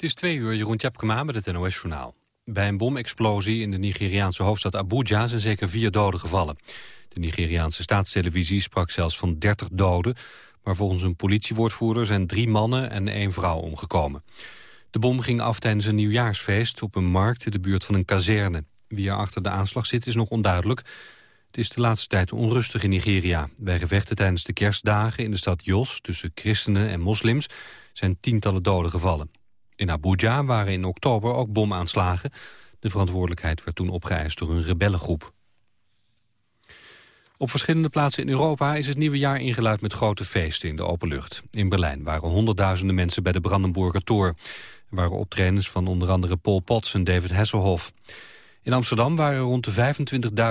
Het is twee uur, Jeroen Tjepkema met het NOS-journaal. Bij een bomexplosie in de Nigeriaanse hoofdstad Abuja zijn zeker vier doden gevallen. De Nigeriaanse staatstelevisie sprak zelfs van 30 doden... maar volgens een politiewoordvoerder zijn drie mannen en één vrouw omgekomen. De bom ging af tijdens een nieuwjaarsfeest op een markt in de buurt van een kazerne. Wie er achter de aanslag zit is nog onduidelijk. Het is de laatste tijd onrustig in Nigeria. Bij gevechten tijdens de kerstdagen in de stad Jos tussen christenen en moslims zijn tientallen doden gevallen. In Abuja waren in oktober ook bomaanslagen. De verantwoordelijkheid werd toen opgeëist door een rebellengroep. Op verschillende plaatsen in Europa is het nieuwe jaar ingeluid met grote feesten in de open lucht. In Berlijn waren honderdduizenden mensen bij de Brandenburger Tor. Er waren optredens van onder andere Paul Potts en David Hasselhoff. In Amsterdam waren rond de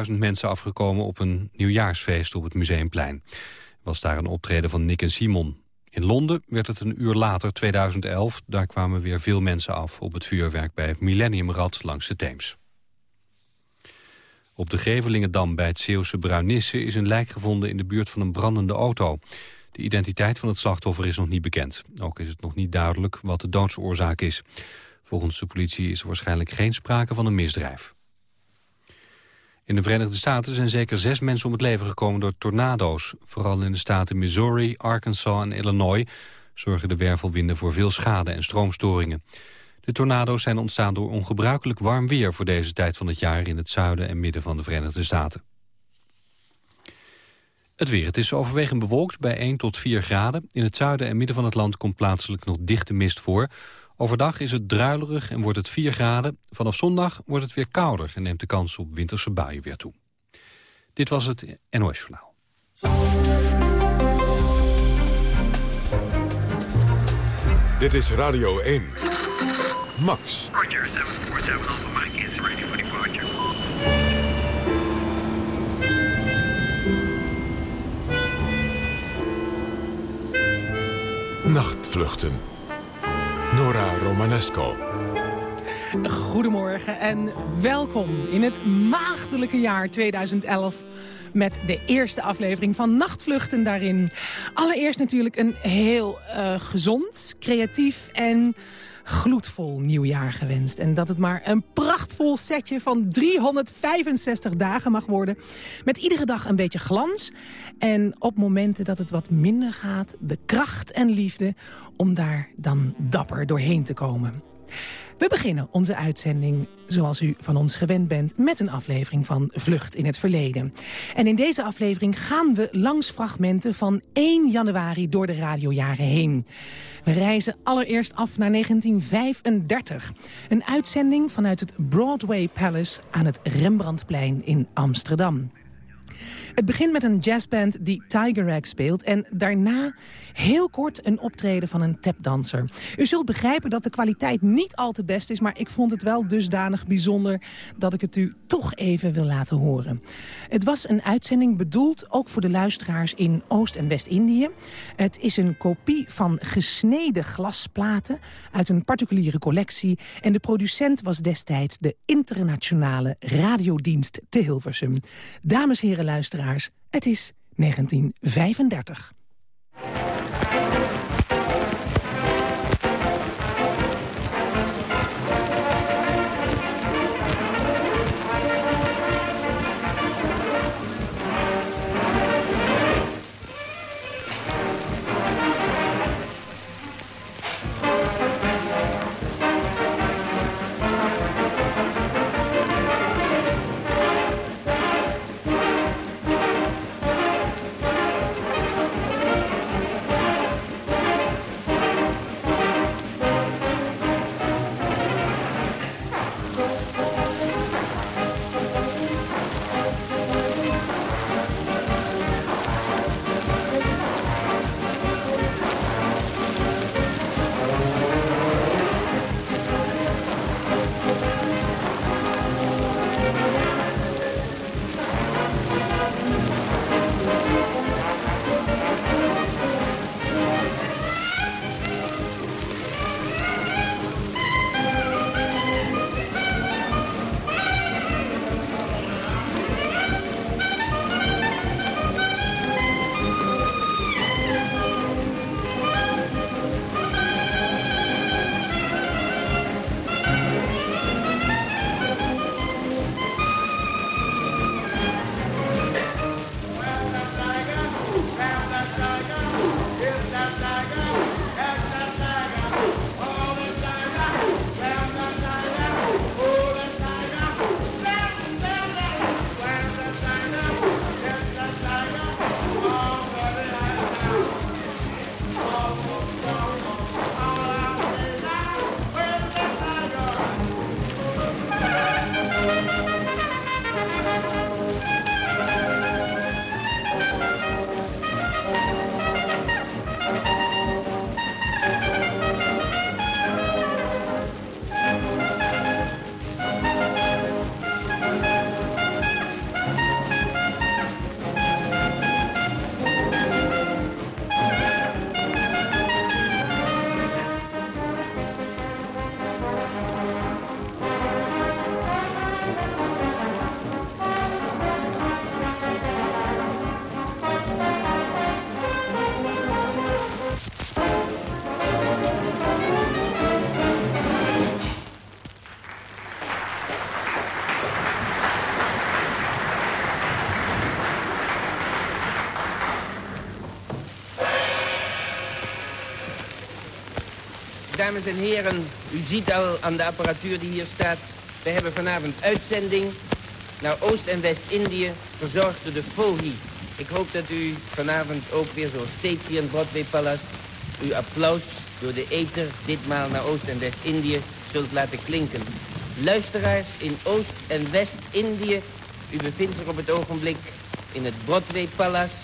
25.000 mensen afgekomen op een nieuwjaarsfeest op het Museumplein. Er was daar een optreden van Nick en Simon. In Londen werd het een uur later, 2011. Daar kwamen weer veel mensen af op het vuurwerk bij het Millenniumrad langs de Theems. Op de Gevelingendam bij het Zeeuwse Bruinisse is een lijk gevonden in de buurt van een brandende auto. De identiteit van het slachtoffer is nog niet bekend. Ook is het nog niet duidelijk wat de doodsoorzaak is. Volgens de politie is er waarschijnlijk geen sprake van een misdrijf. In de Verenigde Staten zijn zeker zes mensen om het leven gekomen door tornado's. Vooral in de staten Missouri, Arkansas en Illinois zorgen de wervelwinden voor veel schade en stroomstoringen. De tornado's zijn ontstaan door ongebruikelijk warm weer voor deze tijd van het jaar in het zuiden en midden van de Verenigde Staten. Het weer. Het is overwegend bewolkt bij 1 tot 4 graden. In het zuiden en midden van het land komt plaatselijk nog dichte mist voor. Overdag is het druilerig en wordt het 4 graden. Vanaf zondag wordt het weer kouder en neemt de kans op winterse buien weer toe. Dit was het NOS Journaal. Dit is Radio 1. Max. Roger, 747 Alpha Mike is ready for departure. Nachtvluchten. Nora Romanesco. Goedemorgen en welkom in het maagdelijke jaar 2011 met de eerste aflevering van Nachtvluchten daarin. Allereerst natuurlijk een heel uh, gezond, creatief en gloedvol nieuwjaar gewenst. En dat het maar een prachtvol setje van 365 dagen mag worden. Met iedere dag een beetje glans. En op momenten dat het wat minder gaat, de kracht en liefde om daar dan dapper doorheen te komen. We beginnen onze uitzending, zoals u van ons gewend bent... met een aflevering van Vlucht in het Verleden. En in deze aflevering gaan we langs fragmenten van 1 januari... door de radiojaren heen. We reizen allereerst af naar 1935. Een uitzending vanuit het Broadway Palace aan het Rembrandtplein in Amsterdam. Het begint met een jazzband die Tiger Rag speelt... en daarna heel kort een optreden van een tapdanser. U zult begrijpen dat de kwaliteit niet al te best is... maar ik vond het wel dusdanig bijzonder dat ik het u toch even wil laten horen. Het was een uitzending bedoeld ook voor de luisteraars in Oost- en West-Indië. Het is een kopie van gesneden glasplaten uit een particuliere collectie... en de producent was destijds de internationale radiodienst te Hilversum. Dames en heren luisteraars het is 1935. Dames en heren, u ziet al aan de apparatuur die hier staat. We hebben vanavond uitzending naar Oost- en West-Indië, verzorgd door de FOHI. Ik hoop dat u vanavond ook weer zoals steeds hier in Broadway Palace... uw applaus door de ether ditmaal naar Oost- en West-Indië zult laten klinken. Luisteraars in Oost- en West-Indië, u bevindt zich op het ogenblik in het Broadway Palace...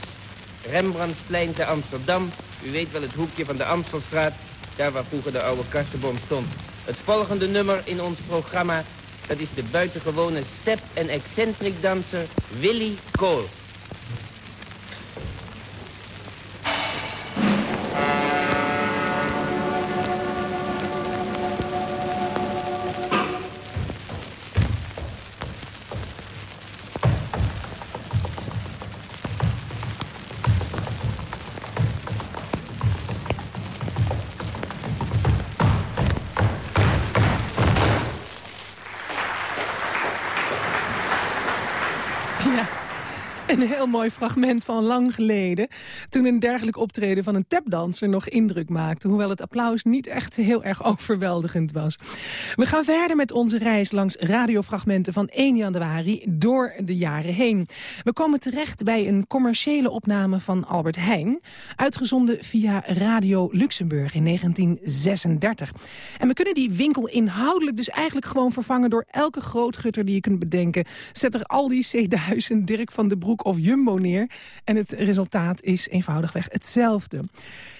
Rembrandtsplein te Amsterdam. U weet wel het hoekje van de Amstelstraat, daar waar vroeger de oude kastenboom stond. Het volgende nummer in ons programma, dat is de buitengewone step- en excentric danser Willy Cole. Een heel mooi fragment van lang geleden... toen een dergelijk optreden van een tapdanser nog indruk maakte... hoewel het applaus niet echt heel erg overweldigend was. We gaan verder met onze reis langs radiofragmenten van 1 januari... door de jaren heen. We komen terecht bij een commerciële opname van Albert Heijn... uitgezonden via Radio Luxemburg in 1936. En we kunnen die winkel inhoudelijk dus eigenlijk gewoon vervangen... door elke grootgutter die je kunt bedenken. Zet er Aldi, C1000, Dirk van den Broek of Jumbo neer. En het resultaat is eenvoudigweg hetzelfde.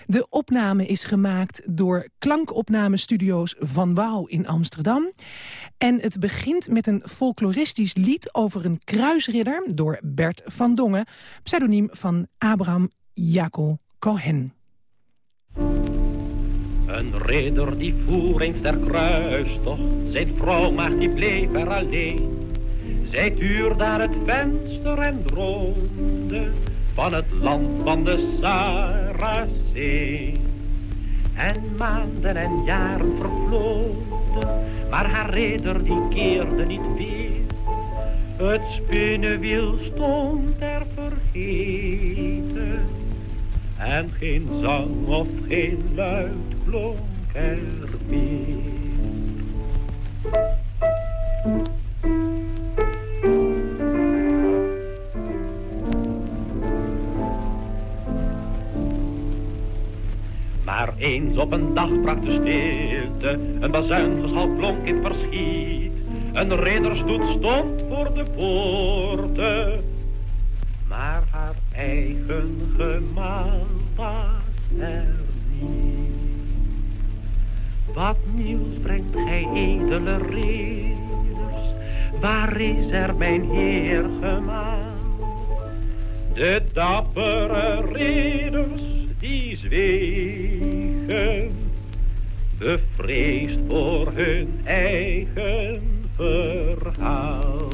De opname is gemaakt door klankopnamestudio's Van Wouw in Amsterdam. En het begint met een folkloristisch lied over een kruisridder... door Bert van Dongen, pseudoniem van Abraham Jacob Cohen. Een ridder die voer eens der kruistocht, zijn vrouw maar die bleef er alleen. Zij tuurde aan het venster en droomde van het land van de Saraceen. En maanden en jaren vervlogen, maar haar ridder die keerde niet weer. Het spinnenwiel stond er vergeten. En geen zang of geen luid klonk er meer. Maar eens op een dag brak de stilte, een bazuingeschal klonk in verschiet. Een ridderstoet stond voor de poorten, maar haar eigen gemaal was er niet. Wat nieuws brengt gij edele ridders, waar is er mijn heer gemaal? De dappere ridders die zwegen, bevreesd voor hun eigen verhaal.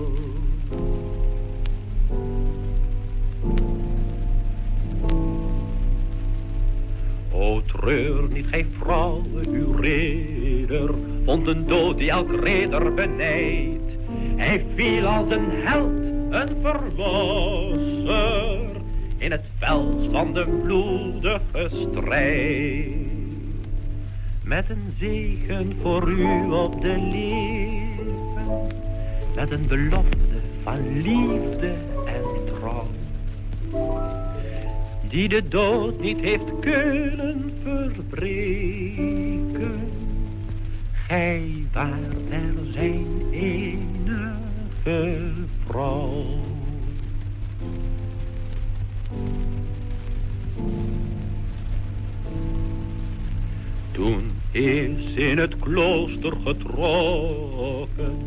O treur niet, gij vrouwen, uw ridder, vond een dood die elk ridder benijdt. Hij viel als een held, een verlosser, in het veld van de bloedige strijd. Met een zegen voor u op de leven, met een belofte van liefde en trouw. Die de dood niet heeft kunnen verbreken. Gij waart er zijn enige vrouw. Toen is in het klooster getrokken,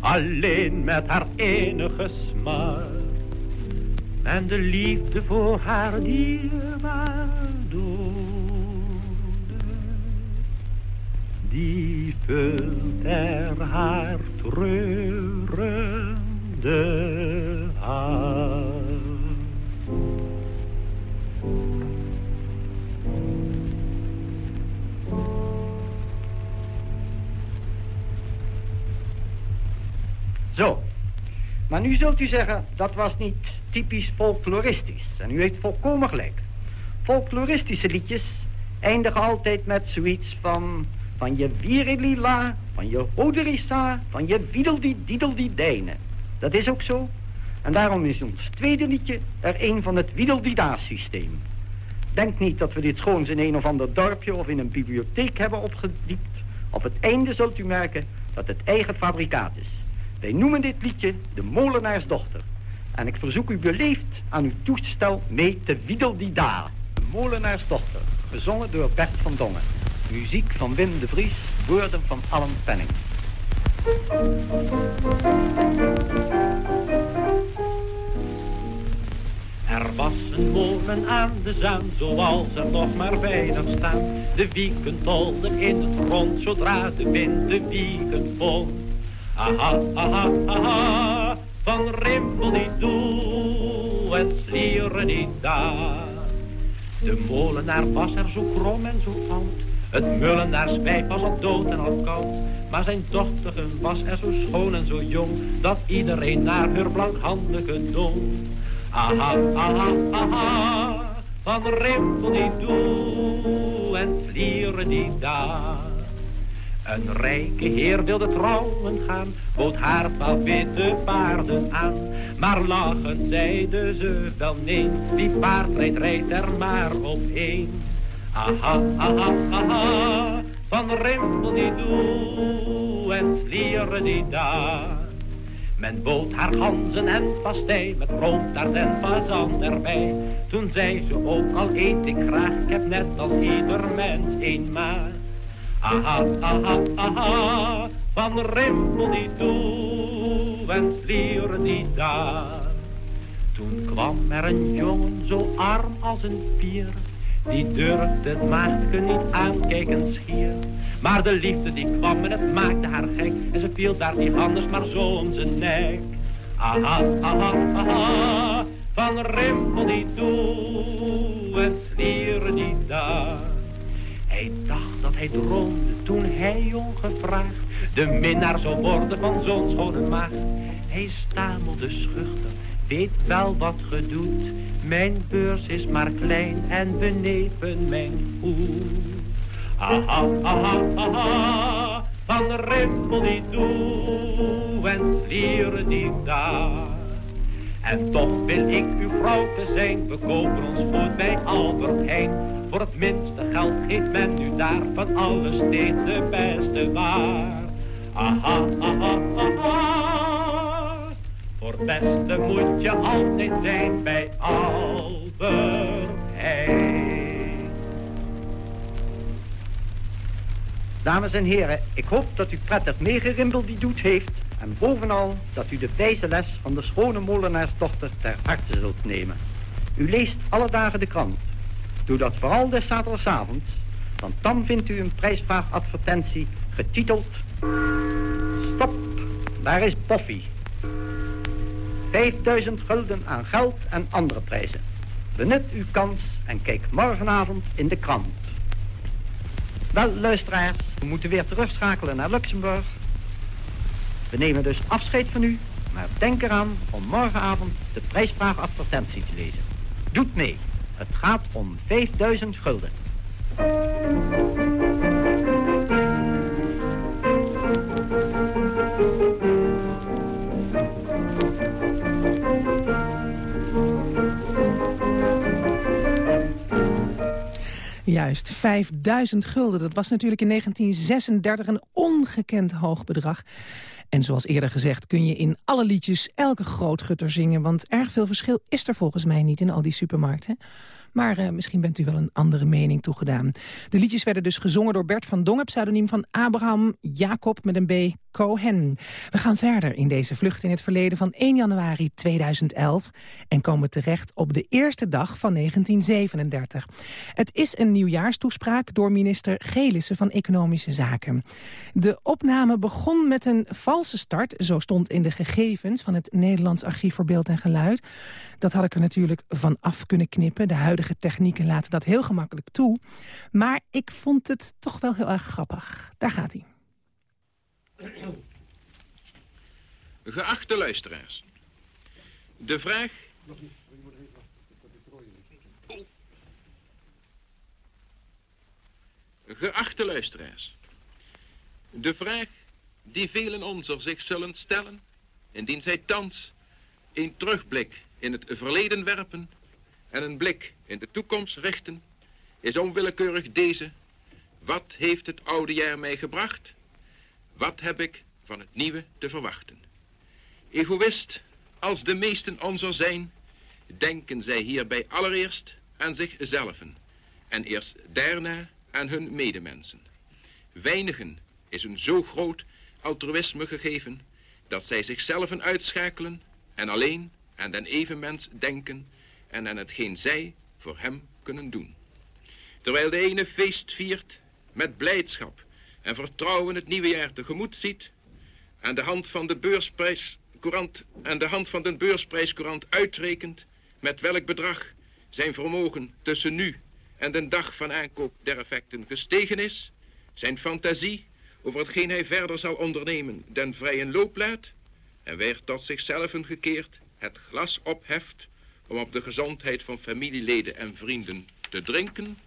alleen met haar enige smaak. En de liefde voor haar dierbaar doode, die vult er haar treurende hart. Zo. Maar nu zult u zeggen, dat was niet typisch folkloristisch. En u heeft volkomen gelijk. Folkloristische liedjes eindigen altijd met zoiets van... van je virilila, van je hoderissa, van je dijnen. Dat is ook zo. En daarom is ons tweede liedje er een van het wiedeldida-systeem. Denk niet dat we dit schoons in een of ander dorpje of in een bibliotheek hebben opgediept. Op het einde zult u merken dat het eigen fabrikaat is. Wij noemen dit liedje de molenaarsdochter. En ik verzoek u beleefd aan uw toestel mee te wiedeldida. De molenaarsdochter, gezongen door Bert van Dongen. Muziek van Wim de Vries, woorden van Allen Penning. Er was een molen aan de zaan, zoals er nog maar weinig staan. De wieken tolden in het grond, zodra de wind de wieken vond. Aha, aha, aha, van rimpel die doe en daar. De molenaar was er zo krom en zo oud. Het mullenaarswijf was al dood en al koud. Maar zijn dochter was er zo schoon en zo jong. Dat iedereen naar haar blankhandige dong. Aha, aha, aha, van rimpel die doe en daar. Een rijke heer wilde trouwen gaan, bood haar paar witte paarden aan. Maar lachend zeide ze wel nee, die paardrijd rijdt er maar één. Aha, aha, aha, van rimpel die doe en slieren die daar. Men bood haar ganzen en pastei met roomtaart en fazan erbij. Toen zei ze ook al eet ik graag, ik heb net als ieder mens een maag. Aha, aha, aha, van rimpel die toe en slieren die daar. Toen kwam er een jongen zo arm als een pier, die durfde het maagdje niet aankijken schier. Maar de liefde die kwam en het maakte haar gek, en ze viel daar niet anders maar zo om zijn nek. Aha, aha, aha, van rimpel die toe en slieren die daar. Hij dacht dat hij droomde toen hij ongevraagd de minnaar zou worden van zo'n schone maagd. Hij stamelde schuchter, weet wel wat ge doet. Mijn beurs is maar klein en benepen mijn goed. Aha, aha, aha, van rimpel die toe en slieren die daar. En toch wil ik uw vrouw te zijn, we kopen ons goed bij Albert Heijn. Voor het minste geld geeft men nu daar van alles steeds de beste waar. Aha, aha, aha, voor het beste moet je altijd zijn bij Albert. Dames en heren, ik hoop dat u prettig meegerimpeld die doet heeft. En bovenal dat u de wijze les van de schone molenaarsdochter ter harte zult nemen. U leest alle dagen de krant. Doe dat vooral des zaterdagavonds, want dan vindt u een prijsvraagadvertentie getiteld... Stop, daar is Boffy. 5000 gulden aan geld en andere prijzen. Benut uw kans en kijk morgenavond in de krant. Wel, luisteraars, we moeten weer terugschakelen naar Luxemburg. We nemen dus afscheid van u, maar denk eraan om morgenavond de prijsvraagadvertentie te lezen. Doet mee. Het gaat om 5000 gulden. Juist, 5000 gulden. Dat was natuurlijk in 1936 een ongekend hoog bedrag. En zoals eerder gezegd kun je in alle liedjes elke grootgutter zingen... want erg veel verschil is er volgens mij niet in al die supermarkten. Maar uh, misschien bent u wel een andere mening toegedaan. De liedjes werden dus gezongen door Bert van Dongen... pseudoniem van Abraham Jacob met een B. Cohen. We gaan verder in deze vlucht in het verleden van 1 januari 2011... en komen terecht op de eerste dag van 1937. Het is een nieuwjaarstoespraak door minister Gelissen van Economische Zaken. De opname begon met een valse start, zo stond in de gegevens... van het Nederlands Archief voor Beeld en Geluid. Dat had ik er natuurlijk van af kunnen knippen. De huidige technieken laten dat heel gemakkelijk toe. Maar ik vond het toch wel heel erg grappig. Daar gaat hij. Geachte luisteraars. De vraag... Geachte luisteraars. De vraag die velen onzer zich zullen stellen, indien zij thans een terugblik in het verleden werpen en een blik in de toekomst richten, is onwillekeurig deze. Wat heeft het oude jaar mij gebracht? Wat heb ik van het nieuwe te verwachten? Egoïst als de meesten onzer zijn, denken zij hierbij allereerst aan zichzelf en eerst daarna aan hun medemensen. Weinigen is een zo groot altruïsme gegeven dat zij zichzelf uitschakelen en alleen aan den evenmens denken en aan hetgeen zij voor hem kunnen doen. Terwijl de ene feest viert met blijdschap en vertrouwen het nieuwe jaar tegemoet ziet, aan de hand van de beursprijscourant aan de hand van de beursprijscourant uitrekent met welk bedrag zijn vermogen tussen nu en de dag van aankoop der effecten gestegen is, zijn fantasie over hetgeen hij verder zal ondernemen den vrije loop laat en weer tot zichzelf gekeerd het glas opheft om op de gezondheid van familieleden en vrienden te drinken,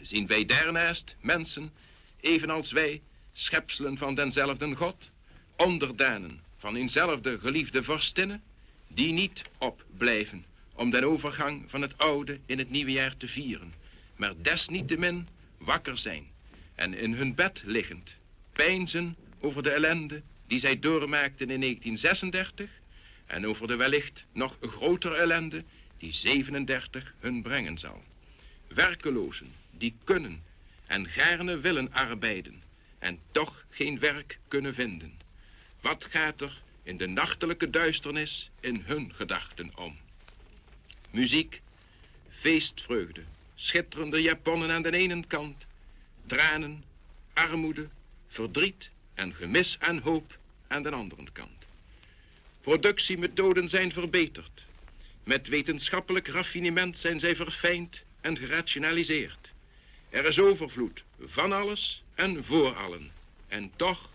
zien wij daarnaast mensen, evenals wij, schepselen van denzelfde God, onderdanen van eenzelfde geliefde vorstinnen, die niet opblijven om den overgang van het oude in het nieuwe jaar te vieren, maar desniettemin wakker zijn en in hun bed liggend, peinzen over de ellende die zij doormaakten in 1936 en over de wellicht nog grotere ellende die 37 hun brengen zal. Werkelozen die kunnen en gaarne willen arbeiden en toch geen werk kunnen vinden. Wat gaat er in de nachtelijke duisternis in hun gedachten om? Muziek, feestvreugde, schitterende japonnen aan de ene kant, tranen, armoede, verdriet en gemis aan hoop aan de andere kant. Productiemethoden zijn verbeterd. Met wetenschappelijk raffinement zijn zij verfijnd en gerationaliseerd. Er is overvloed van alles en voor allen. En toch,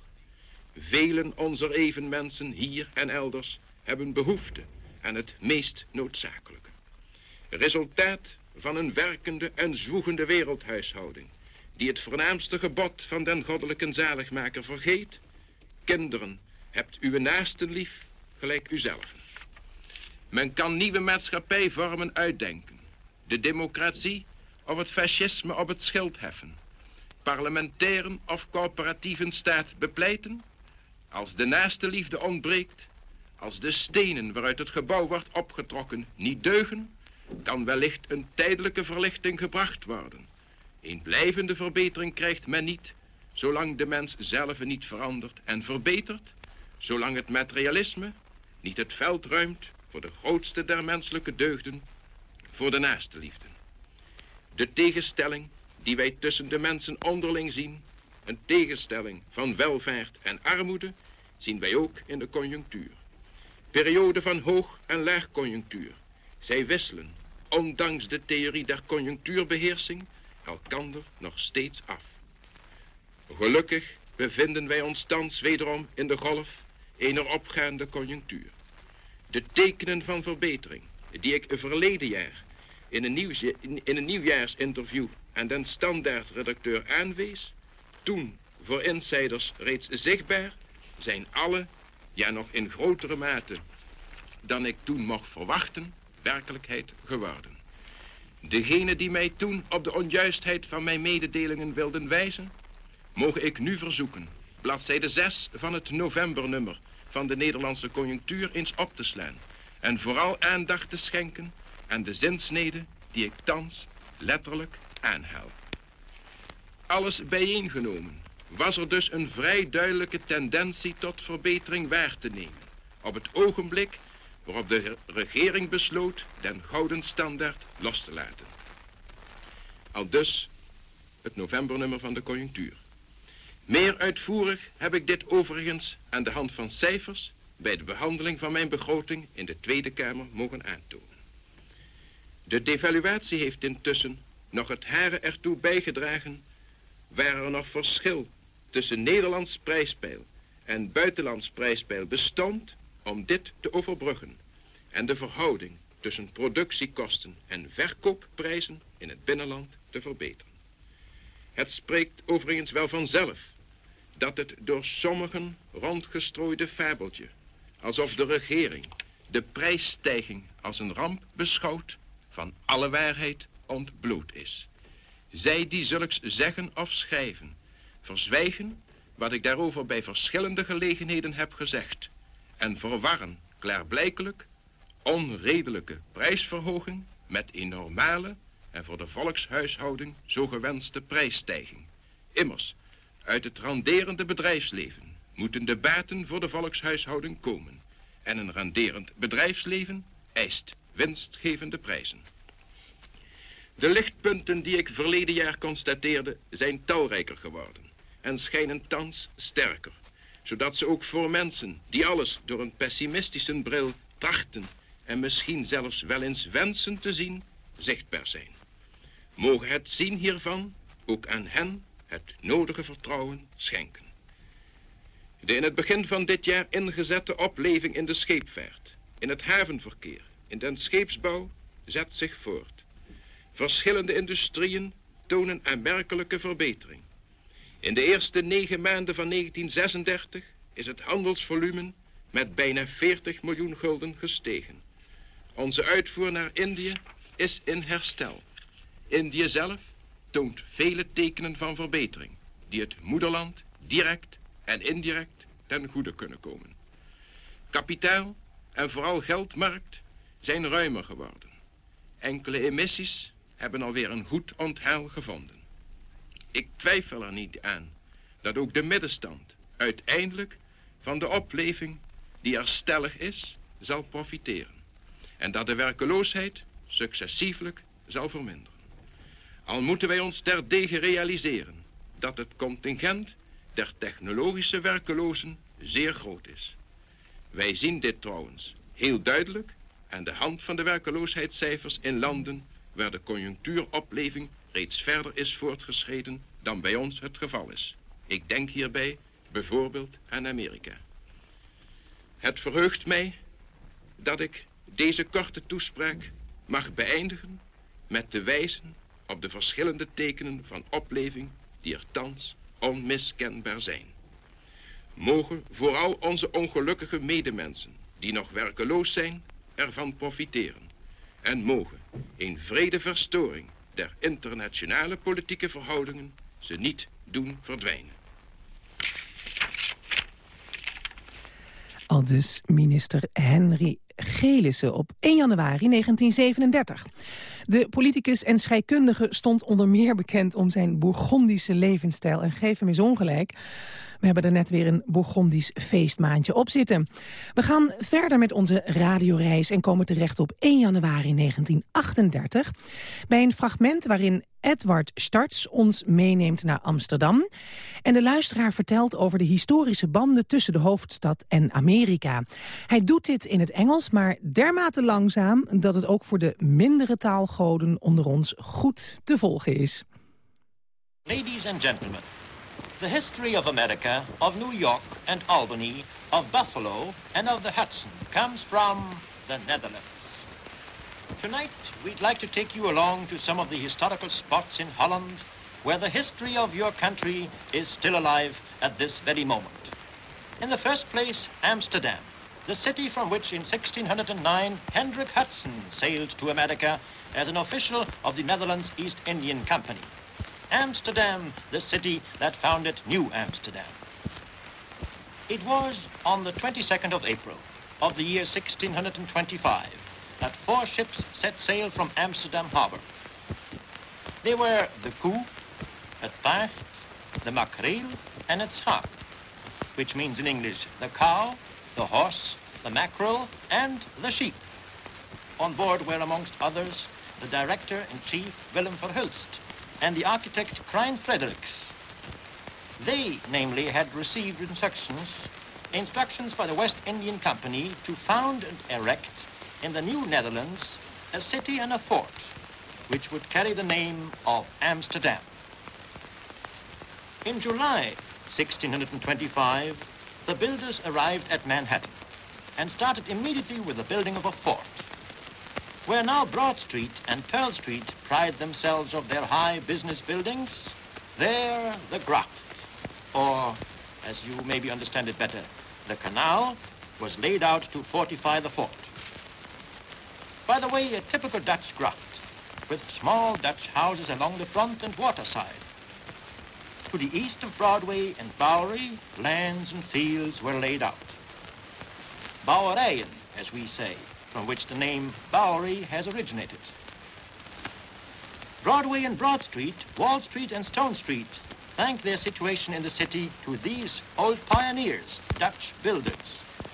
velen onze evenmensen hier en elders hebben behoefte aan het meest noodzakelijke. Resultaat van een werkende en zwoegende wereldhuishouding, die het voornaamste gebod van den goddelijke zaligmaker vergeet. Kinderen, hebt uw naasten lief gelijk uzelf. Men kan nieuwe maatschappijvormen uitdenken. De democratie of het fascisme op het schild heffen. Parlementairen of coöperatieven staat bepleiten. Als de naaste liefde ontbreekt, als de stenen waaruit het gebouw wordt opgetrokken niet deugen, kan wellicht een tijdelijke verlichting gebracht worden. Een blijvende verbetering krijgt men niet, zolang de mens zelf niet verandert en verbetert, zolang het materialisme niet het veld ruimt voor de grootste der menselijke deugden, voor de naaste liefde. De tegenstelling die wij tussen de mensen onderling zien, een tegenstelling van welvaart en armoede, zien wij ook in de conjunctuur. Periode van hoog- en laagconjunctuur. Zij wisselen, ondanks de theorie der conjunctuurbeheersing, elkander nog steeds af. Gelukkig bevinden wij ons thans wederom in de golf ener opgaande conjunctuur. De tekenen van verbetering, die ik verleden jaar in een, nieuws, in een nieuwjaarsinterview aan den standaardredacteur aanwees, toen voor insiders reeds zichtbaar, zijn alle, ja nog in grotere mate dan ik toen mocht verwachten, werkelijkheid geworden. Degene die mij toen op de onjuistheid van mijn mededelingen wilden wijzen, mogen ik nu verzoeken bladzijde 6 van het novembernummer van de Nederlandse conjunctuur eens op te slaan. En vooral aandacht te schenken aan de zinsnede die ik thans letterlijk aanhaal. Alles bijeengenomen was er dus een vrij duidelijke tendentie tot verbetering waar te nemen. Op het ogenblik waarop de regering besloot den gouden standaard los te laten. Al dus het novembernummer van de conjunctuur. Meer uitvoerig heb ik dit overigens aan de hand van cijfers bij de behandeling van mijn begroting in de Tweede Kamer mogen aantonen. De devaluatie heeft intussen nog het hare ertoe bijgedragen waar er nog verschil tussen Nederlands prijspeil en buitenlands prijspeil bestond om dit te overbruggen en de verhouding tussen productiekosten en verkoopprijzen in het binnenland te verbeteren. Het spreekt overigens wel vanzelf dat het door sommigen rondgestrooide fabeltje, alsof de regering de prijsstijging als een ramp beschouwt, van alle waarheid ontbloot is. Zij die zulks zeggen of schrijven, verzwijgen wat ik daarover bij verschillende gelegenheden heb gezegd en verwarren klaarblijkelijk onredelijke prijsverhoging met een normale en voor de volkshuishouding zo gewenste prijsstijging. Immers, uit het randerende bedrijfsleven moeten de baten voor de volkshuishouding komen. En een renderend bedrijfsleven eist winstgevende prijzen. De lichtpunten die ik verleden jaar constateerde zijn talrijker geworden en schijnen thans sterker, zodat ze ook voor mensen die alles door een pessimistische bril trachten en misschien zelfs wel eens wensen te zien, zichtbaar zijn. Mogen het zien hiervan ook aan hen het nodige vertrouwen schenken. De in het begin van dit jaar ingezette opleving in de scheepvaart, in het havenverkeer, in den scheepsbouw zet zich voort. Verschillende industrieën tonen aanmerkelijke verbetering. In de eerste negen maanden van 1936 is het handelsvolume met bijna 40 miljoen gulden gestegen. Onze uitvoer naar Indië is in herstel. Indië zelf toont vele tekenen van verbetering, die het moederland direct en indirect ten goede kunnen komen. Kapitaal en vooral geldmarkt zijn ruimer geworden. Enkele emissies hebben alweer een goed ontheil gevonden. Ik twijfel er niet aan dat ook de middenstand uiteindelijk van de opleving die er stellig is, zal profiteren. En dat de werkeloosheid successievelijk zal verminderen. Al moeten wij ons terdege realiseren dat het contingent der technologische werkelozen zeer groot is. Wij zien dit trouwens heel duidelijk aan de hand van de werkeloosheidscijfers in landen waar de conjunctuuropleving reeds verder is voortgeschreden dan bij ons het geval is. Ik denk hierbij bijvoorbeeld aan Amerika. Het verheugt mij dat ik deze korte toespraak mag beëindigen met te wijzen op de verschillende tekenen van opleving die er thans onmiskenbaar zijn. Mogen vooral onze ongelukkige medemensen, die nog werkeloos zijn, ervan profiteren. En mogen een vredeverstoring der internationale politieke verhoudingen ze niet doen verdwijnen. Al dus minister Henry Gelissen op 1 januari 1937. De politicus en scheikundige stond onder meer bekend om zijn Bourgondische levensstijl. En geef hem eens ongelijk. We hebben er net weer een Bourgondisch feestmaandje op zitten. We gaan verder met onze radioreis en komen terecht op 1 januari 1938... bij een fragment waarin Edward Starts ons meeneemt naar Amsterdam. En de luisteraar vertelt over de historische banden tussen de hoofdstad en Amerika. Hij doet dit in het Engels, maar dermate langzaam... dat het ook voor de mindere taalgoden onder ons goed te volgen is. Ladies and gentlemen, the history of America, of New York and Albany, of Buffalo and of the Hudson comes from the Netherlands. Tonight, we'd like to take you along to some of the historical spots in Holland where the history of your country is still alive at this very moment. In the first place, Amsterdam, the city from which in 1609 Hendrik Hudson sailed to America as an official of the Netherlands East Indian Company. Amsterdam, the city that founded New Amsterdam. It was on the 22nd of April of the year 1625 that four ships set sail from Amsterdam harbor. They were the Koe, het Paard, the Makreel, and its Harp, which means in English the cow, the horse, the mackerel, and the sheep. On board were, amongst others, the director-in-chief Willem Verhulst and the architect Krijn Fredericks. They, namely, had received instructions, instructions by the West Indian Company to found and erect in the New Netherlands a city and a fort which would carry the name of Amsterdam. In July 1625, the builders arrived at Manhattan and started immediately with the building of a fort. Where now Broad Street and Pearl Street pride themselves of their high business buildings, there the Gracht, or as you maybe understand it better, the canal was laid out to fortify the fort. By the way, a typical Dutch graft, with small Dutch houses along the front and water side. To the east of Broadway and Bowery, lands and fields were laid out. Bouwerijen, as we say, from which the name Bowery has originated. Broadway and Broad Street, Wall Street and Stone Street thank their situation in the city to these old pioneers, Dutch builders,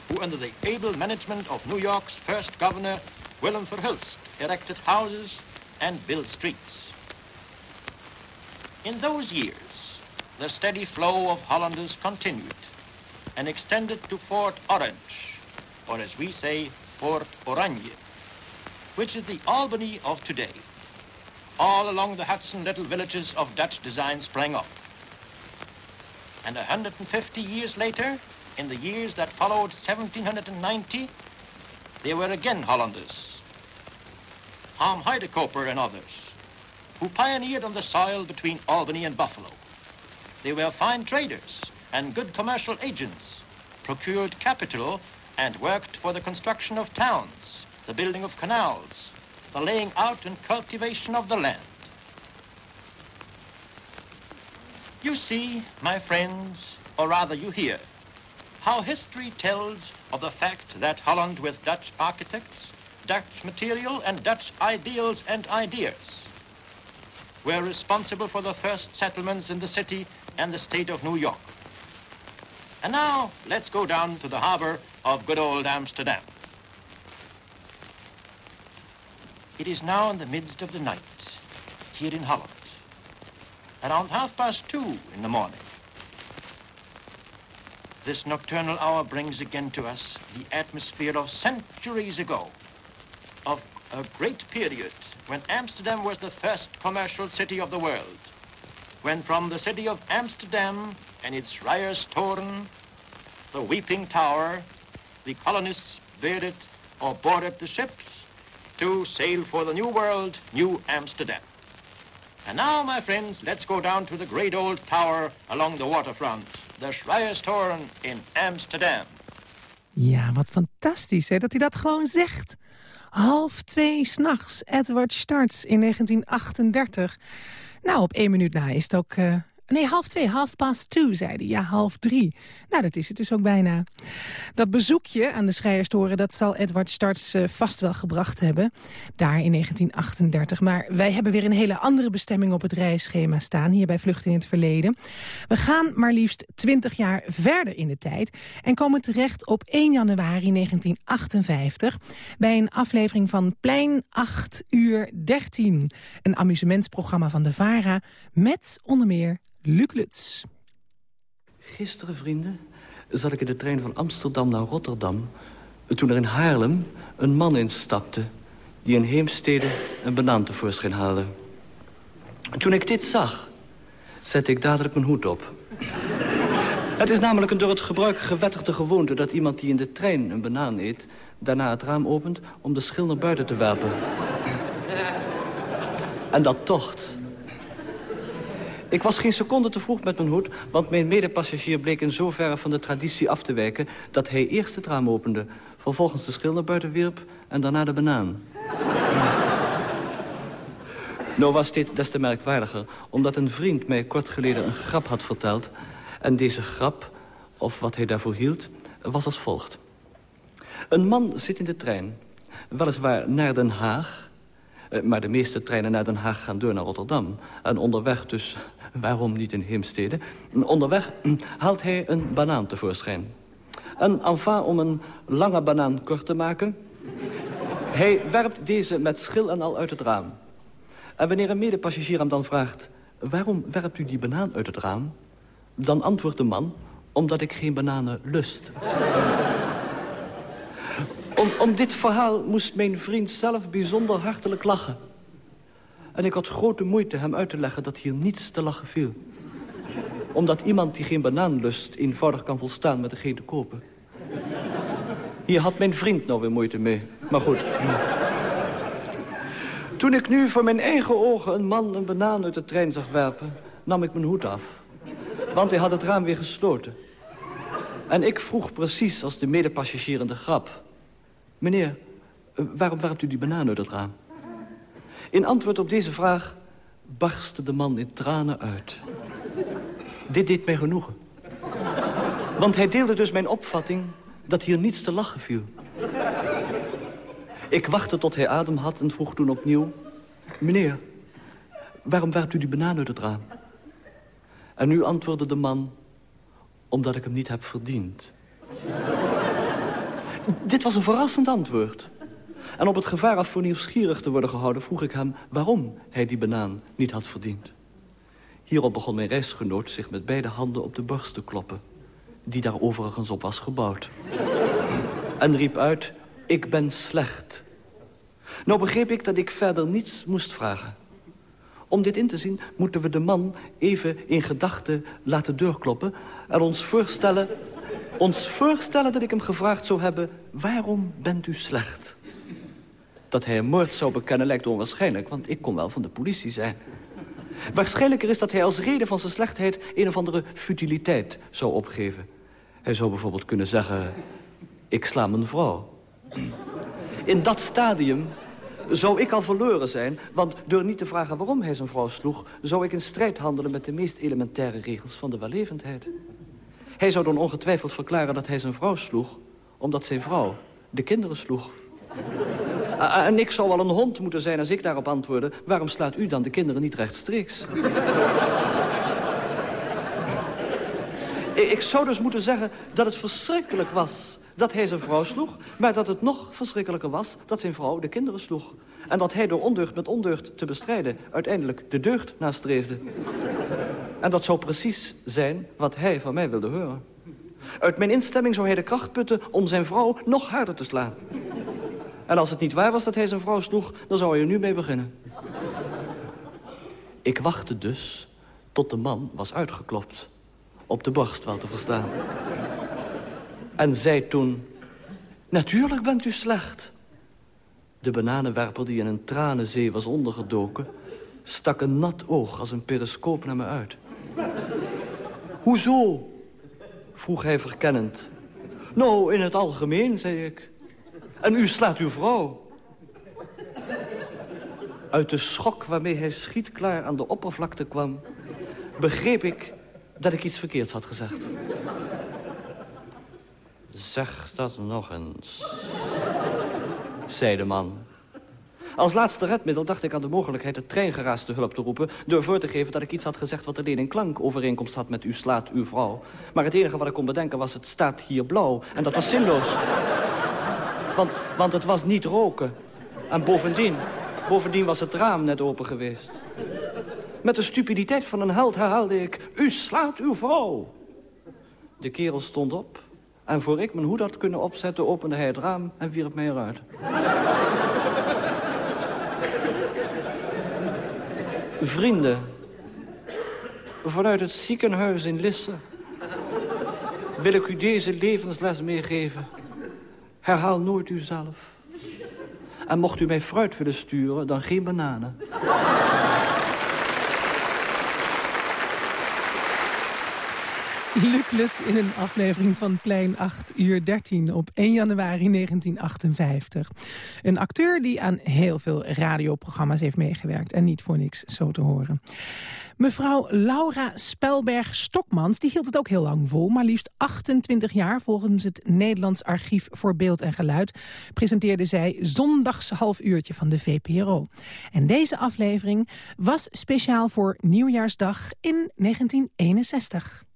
who under the able management of New York's first governor, Willem Verhulst, erected houses and built streets. In those years, the steady flow of Hollanders continued and extended to Fort Orange, or as we say, Fort Oranje, which is the Albany of today. All along the Hudson little villages of Dutch design sprang up. And 150 years later, in the years that followed 1790, there were again Hollanders, Ham Heidekoper and others, who pioneered on the soil between Albany and Buffalo. They were fine traders and good commercial agents, procured capital and worked for the construction of towns, the building of canals, the laying out and cultivation of the land. You see, my friends, or rather you hear, how history tells of the fact that Holland with Dutch architects, Dutch material and Dutch ideals and ideas were responsible for the first settlements in the city and the state of New York. And now let's go down to the harbor of good old Amsterdam. It is now in the midst of the night here in Holland, around half past two in the morning. This nocturnal hour brings again to us the atmosphere of centuries ago, of a great period when Amsterdam was the first commercial city of the world, when from the city of Amsterdam and its Rijerstoren, the Weeping Tower, the colonists bearded or boarded the ships to sail for the new world, New Amsterdam. And now, my friends, let's go down to the great old tower along the waterfront, the Schreierstoren in Amsterdam. Ja, wat fantastisch hè, dat hij dat gewoon zegt. Half twee s'nachts, Edward Starts in 1938. Nou, op één minuut na is het ook uh, Nee, half twee, half past two, zei hij. Ja, half drie. Nou, dat is het dus ook bijna. Dat bezoekje aan de Schrijerstoren, dat zal Edward Starts uh, vast wel gebracht hebben. Daar in 1938. Maar wij hebben weer een hele andere bestemming op het reisschema staan. Hier bij Vlucht in het Verleden. We gaan maar liefst 20 jaar verder in de tijd. En komen terecht op 1 januari 1958. Bij een aflevering van Plein 8 uur 13. Een amusementsprogramma van de VARA. Met onder meer Luc Lutz. Gisteren, vrienden, zat ik in de trein van Amsterdam naar Rotterdam... toen er in Haarlem een man instapte... die in Heemstede een banaan tevoorschijn haalde. toen ik dit zag, zette ik dadelijk mijn hoed op. het is namelijk een door het gebruik gewettigde gewoonte... dat iemand die in de trein een banaan eet... daarna het raam opent om de schil naar buiten te werpen. en dat tocht ik was geen seconde te vroeg met mijn hoed... want mijn medepassagier bleek in zoverre van de traditie af te wijken... dat hij eerst het raam opende, vervolgens de schil naar buiten wierp... en daarna de banaan. nou was dit des te merkwaardiger... omdat een vriend mij kort geleden een grap had verteld... en deze grap, of wat hij daarvoor hield, was als volgt. Een man zit in de trein, weliswaar naar Den Haag... Eh, maar de meeste treinen naar Den Haag gaan door naar Rotterdam. En onderweg dus waarom niet in Heemstede? Onderweg haalt hij een banaan tevoorschijn. En enfin, om een lange banaan kort te maken... hij werpt deze met schil en al uit het raam. En wanneer een medepassagier hem dan vraagt... waarom werpt u die banaan uit het raam? Dan antwoordt de man, omdat ik geen bananen lust. om, om dit verhaal moest mijn vriend zelf bijzonder hartelijk lachen. En ik had grote moeite hem uit te leggen dat hier niets te lachen viel. Omdat iemand die geen banaan lust eenvoudig kan volstaan met geen te kopen. Hier had mijn vriend nou weer moeite mee. Maar goed. Toen ik nu voor mijn eigen ogen een man een banaan uit de trein zag werpen... nam ik mijn hoed af. Want hij had het raam weer gesloten. En ik vroeg precies als de medepassagier in de grap... Meneer, eh, waarom werpt u die banaan uit het raam? In antwoord op deze vraag barstte de man in tranen uit. Dit deed mij genoegen. Want hij deelde dus mijn opvatting dat hier niets te lachen viel. Ik wachtte tot hij adem had en vroeg toen opnieuw... Meneer, waarom werpt u die banaan uit het raam? En nu antwoordde de man... omdat ik hem niet heb verdiend. Dit was een verrassend antwoord. En op het gevaar af voor nieuwsgierig te worden gehouden... vroeg ik hem waarom hij die banaan niet had verdiend. Hierop begon mijn reisgenoot zich met beide handen op de borst te kloppen... die daar overigens op was gebouwd. En riep uit, ik ben slecht. Nou begreep ik dat ik verder niets moest vragen. Om dit in te zien moeten we de man even in gedachten laten doorkloppen... en ons voorstellen, ons voorstellen dat ik hem gevraagd zou hebben... waarom bent u slecht? Dat hij een moord zou bekennen lijkt onwaarschijnlijk... want ik kon wel van de politie zijn. Waarschijnlijker is dat hij als reden van zijn slechtheid... een of andere futiliteit zou opgeven. Hij zou bijvoorbeeld kunnen zeggen... ik sla mijn vrouw. In dat stadium zou ik al verloren zijn... want door niet te vragen waarom hij zijn vrouw sloeg... zou ik in strijd handelen met de meest elementaire regels van de wellevendheid. Hij zou dan ongetwijfeld verklaren dat hij zijn vrouw sloeg... omdat zijn vrouw de kinderen sloeg. En ik zou wel een hond moeten zijn als ik daarop antwoordde... waarom slaat u dan de kinderen niet rechtstreeks? ik zou dus moeten zeggen dat het verschrikkelijk was dat hij zijn vrouw sloeg... maar dat het nog verschrikkelijker was dat zijn vrouw de kinderen sloeg. En dat hij door ondeugd met ondeugd te bestrijden... uiteindelijk de deugd nastreefde. En dat zou precies zijn wat hij van mij wilde horen. Uit mijn instemming zou hij de kracht putten om zijn vrouw nog harder te slaan. En als het niet waar was dat hij zijn vrouw sloeg, dan zou hij er nu mee beginnen. Ik wachtte dus tot de man was uitgeklopt. Op de borst wel te verstaan. En zei toen... Natuurlijk bent u slecht. De bananenwerper die in een tranenzee was ondergedoken... stak een nat oog als een periscoop naar me uit. Hoezo? vroeg hij verkennend. Nou, in het algemeen, zei ik. En u slaat uw vrouw. Uit de schok waarmee hij schietklaar aan de oppervlakte kwam... begreep ik dat ik iets verkeerds had gezegd. Zeg dat nog eens, zei de man. Als laatste redmiddel dacht ik aan de mogelijkheid het treingeraas te hulp te roepen... door voor te geven dat ik iets had gezegd wat alleen in klank overeenkomst had met u slaat uw vrouw. Maar het enige wat ik kon bedenken was het staat hier blauw. En dat was zinloos. Want, want het was niet roken. En bovendien, bovendien was het raam net open geweest. Met de stupiditeit van een held herhaalde ik... U slaat uw vrouw. De kerel stond op. En voor ik mijn hoed had kunnen opzetten, opende hij het raam en wierp mij eruit. Vrienden, vanuit het ziekenhuis in Lisse... wil ik u deze levensles meegeven. Herhaal nooit uzelf. En mocht u mij fruit willen sturen, dan geen bananen. Luc in een aflevering van Plein 8 uur 13 op 1 januari 1958. Een acteur die aan heel veel radioprogramma's heeft meegewerkt... en niet voor niks zo te horen. Mevrouw Laura Spelberg-Stokmans die hield het ook heel lang vol. Maar liefst 28 jaar volgens het Nederlands Archief voor Beeld en Geluid... presenteerde zij zondags half uurtje van de VPRO. En deze aflevering was speciaal voor Nieuwjaarsdag in 1961.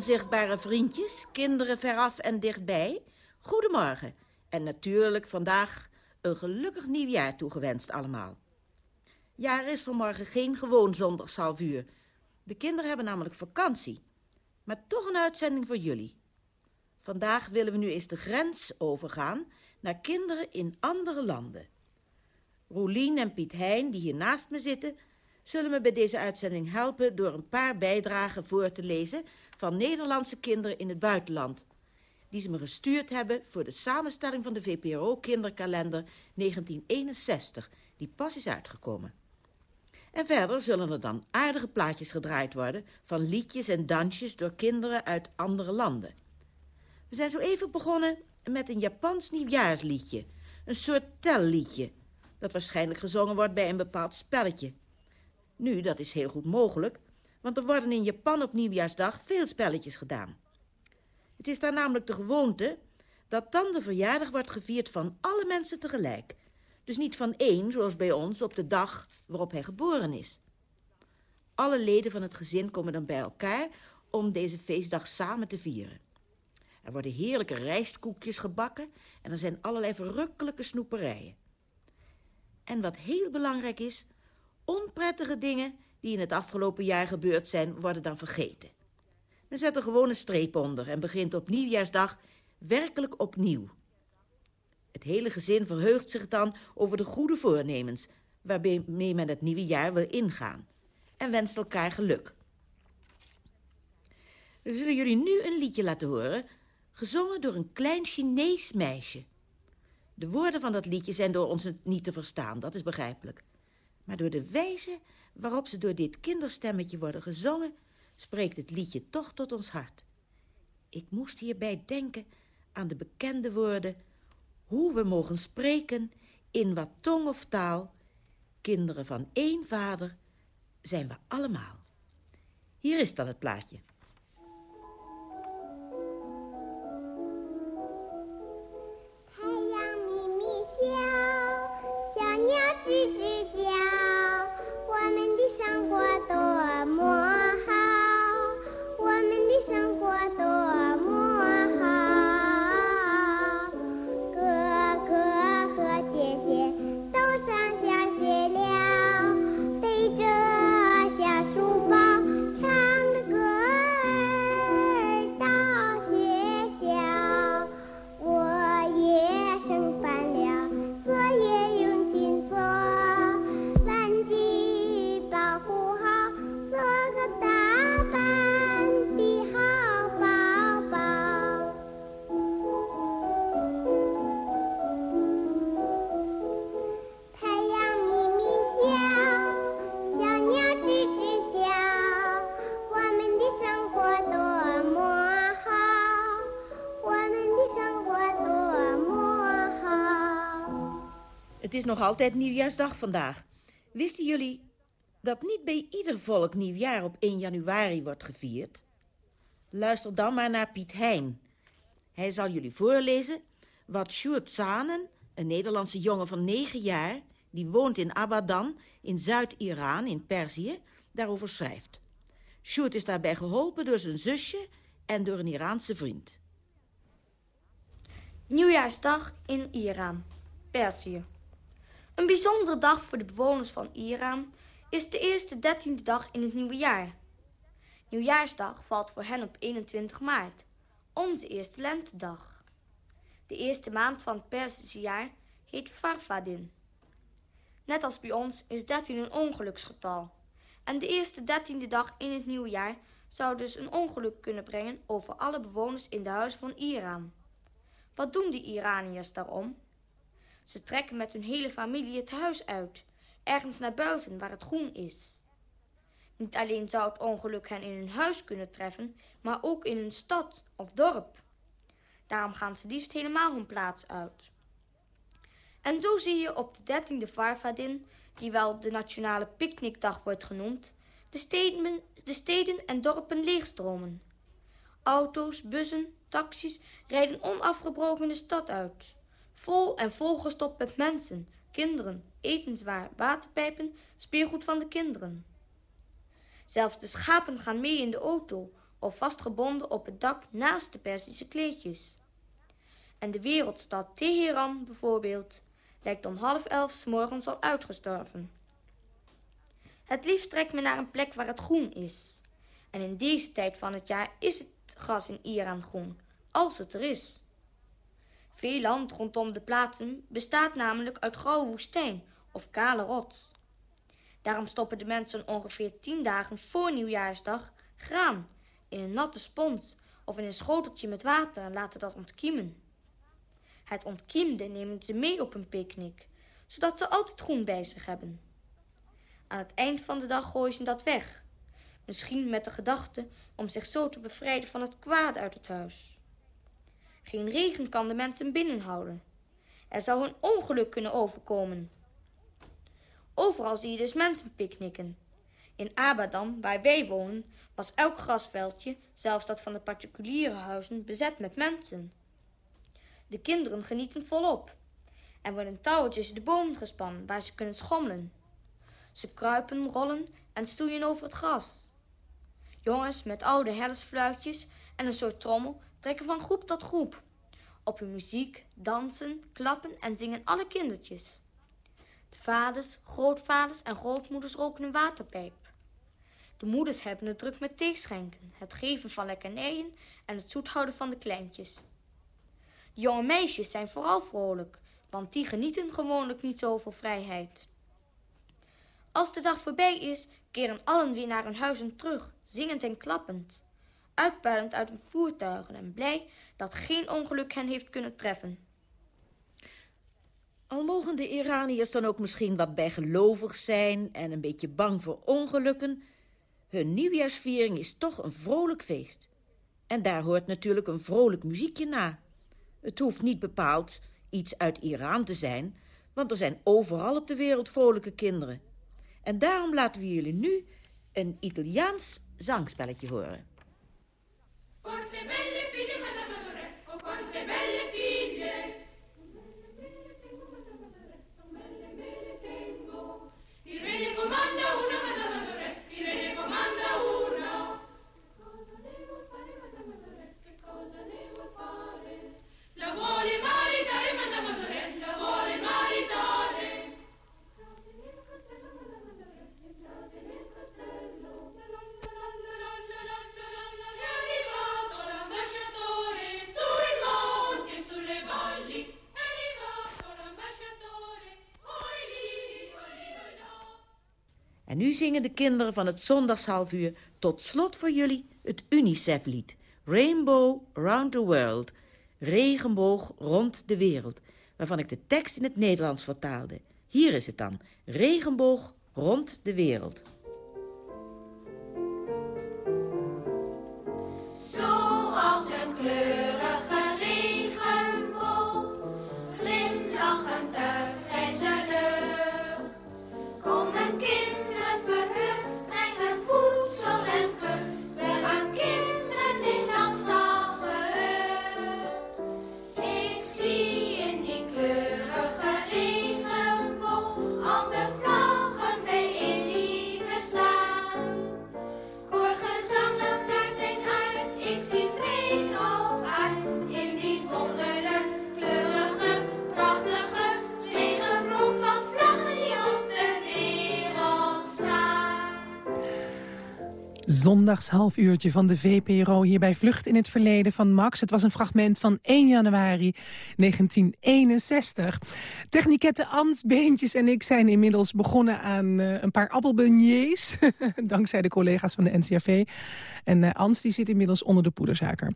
Onzichtbare vriendjes, kinderen veraf en dichtbij. Goedemorgen. En natuurlijk vandaag een gelukkig nieuwjaar toegewenst allemaal. Ja, er is vanmorgen geen gewoon zondagshalf uur. De kinderen hebben namelijk vakantie. Maar toch een uitzending voor jullie. Vandaag willen we nu eens de grens overgaan naar kinderen in andere landen. Roelien en Piet Hein, die hier naast me zitten, zullen me bij deze uitzending helpen door een paar bijdragen voor te lezen van Nederlandse kinderen in het buitenland. Die ze me gestuurd hebben voor de samenstelling van de VPRO-kinderkalender 1961, die pas is uitgekomen. En verder zullen er dan aardige plaatjes gedraaid worden van liedjes en dansjes door kinderen uit andere landen. We zijn zo even begonnen met een Japans nieuwjaarsliedje, een soort telliedje, dat waarschijnlijk gezongen wordt bij een bepaald spelletje. Nu, dat is heel goed mogelijk, want er worden in Japan op nieuwjaarsdag veel spelletjes gedaan. Het is daar namelijk de gewoonte dat dan de verjaardag wordt gevierd van alle mensen tegelijk. Dus niet van één, zoals bij ons, op de dag waarop hij geboren is. Alle leden van het gezin komen dan bij elkaar om deze feestdag samen te vieren. Er worden heerlijke rijstkoekjes gebakken en er zijn allerlei verrukkelijke snoeperijen. En wat heel belangrijk is, onprettige dingen die in het afgelopen jaar gebeurd zijn, worden dan vergeten. Men zet er gewoon een streep onder en begint op nieuwjaarsdag werkelijk opnieuw. Het hele gezin verheugt zich dan over de goede voornemens... waarmee men het nieuwe jaar wil ingaan. En wenst elkaar geluk. We zullen jullie nu een liedje laten horen... gezongen door een klein Chinees meisje. De woorden van dat liedje zijn door ons niet te verstaan, dat is begrijpelijk. Maar door de wijze waarop ze door dit kinderstemmetje worden gezongen... spreekt het liedje toch tot ons hart. Ik moest hierbij denken aan de bekende woorden... hoe we mogen spreken in wat tong of taal... kinderen van één vader zijn we allemaal. Hier is dan het plaatje. Is nog altijd nieuwjaarsdag vandaag. Wisten jullie dat niet bij ieder volk nieuwjaar op 1 januari wordt gevierd? Luister dan maar naar Piet Hein. Hij zal jullie voorlezen wat Sjoerd Zanen, een Nederlandse jongen van 9 jaar... die woont in Abadan, in Zuid-Iran, in Perzië, daarover schrijft. Sjoerd is daarbij geholpen door zijn zusje en door een Iraanse vriend. Nieuwjaarsdag in Iran, Perzië. Een bijzondere dag voor de bewoners van Iran is de eerste dertiende dag in het nieuwe jaar. Nieuwjaarsdag valt voor hen op 21 maart, onze eerste lentedag. De eerste maand van het Perzische jaar heet Farfadin. Net als bij ons is 13 een ongeluksgetal. En de eerste dertiende dag in het nieuwe jaar zou dus een ongeluk kunnen brengen over alle bewoners in de huizen van Iran. Wat doen de Iraniërs daarom? Ze trekken met hun hele familie het huis uit, ergens naar buiten waar het groen is. Niet alleen zou het ongeluk hen in hun huis kunnen treffen, maar ook in hun stad of dorp. Daarom gaan ze liefst helemaal hun plaats uit. En zo zie je op de 13e Farfadin, die wel de nationale picknickdag wordt genoemd, de steden, de steden en dorpen leegstromen. Auto's, bussen, taxis rijden onafgebroken de stad uit. Vol en volgestopt met mensen, kinderen, etenswaar, waterpijpen, speelgoed van de kinderen. Zelfs de schapen gaan mee in de auto, of vastgebonden op het dak naast de Persische kleedjes. En de wereldstad Teheran bijvoorbeeld lijkt om half elf s morgens al uitgestorven. Het liefst trekt men naar een plek waar het groen is. En in deze tijd van het jaar is het gras in Iran groen, als het er is. Veel land rondom de plaatsen bestaat namelijk uit grauwe woestijn of kale rots. Daarom stoppen de mensen ongeveer tien dagen voor nieuwjaarsdag graan in een natte spons of in een schoteltje met water en laten dat ontkiemen. Het ontkiemde nemen ze mee op een picknick, zodat ze altijd groen bij zich hebben. Aan het eind van de dag gooien ze dat weg, misschien met de gedachte om zich zo te bevrijden van het kwaad uit het huis. Geen regen kan de mensen binnenhouden. Er zou een ongeluk kunnen overkomen. Overal zie je dus mensen picknicken. In Abadan, waar wij wonen, was elk grasveldje, zelfs dat van de particuliere huizen, bezet met mensen. De kinderen genieten volop. Er worden touwen tussen de bomen gespannen waar ze kunnen schommelen. Ze kruipen, rollen en stoeien over het gras. Jongens met oude hellesfluitjes en een soort trommel trekken van groep tot groep. Op hun muziek, dansen, klappen en zingen alle kindertjes. De vaders, grootvaders en grootmoeders roken een waterpijp. De moeders hebben het druk met theeschenken, het geven van lekkernijen en het zoethouden van de kleintjes. De jonge meisjes zijn vooral vrolijk, want die genieten gewoonlijk niet zoveel vrijheid. Als de dag voorbij is, keren allen weer naar hun huizen terug, zingend en klappend, uitpuilend uit hun voertuigen en blij dat geen ongeluk hen heeft kunnen treffen. Al mogen de Iraniërs dan ook misschien wat bijgelovig zijn en een beetje bang voor ongelukken, hun nieuwjaarsviering is toch een vrolijk feest. En daar hoort natuurlijk een vrolijk muziekje na. Het hoeft niet bepaald iets uit Iran te zijn, want er zijn overal op de wereld vrolijke kinderen. En daarom laten we jullie nu een Italiaans zangspelletje horen. Portebelli En nu zingen de kinderen van het zondagshalfuur tot slot voor jullie het UNICEF-lied. Rainbow Around the World. Regenboog rond de wereld. Waarvan ik de tekst in het Nederlands vertaalde. Hier is het dan. Regenboog rond de wereld. Zondags half uurtje van de VPRO hier bij Vlucht in het Verleden van Max. Het was een fragment van 1 januari 1961. Technikette Ans Beentjes en ik zijn inmiddels begonnen aan eh, een paar appelbeignets. dankzij de collega's van de NCRV. En eh, Ans die zit inmiddels onder de poedersuiker.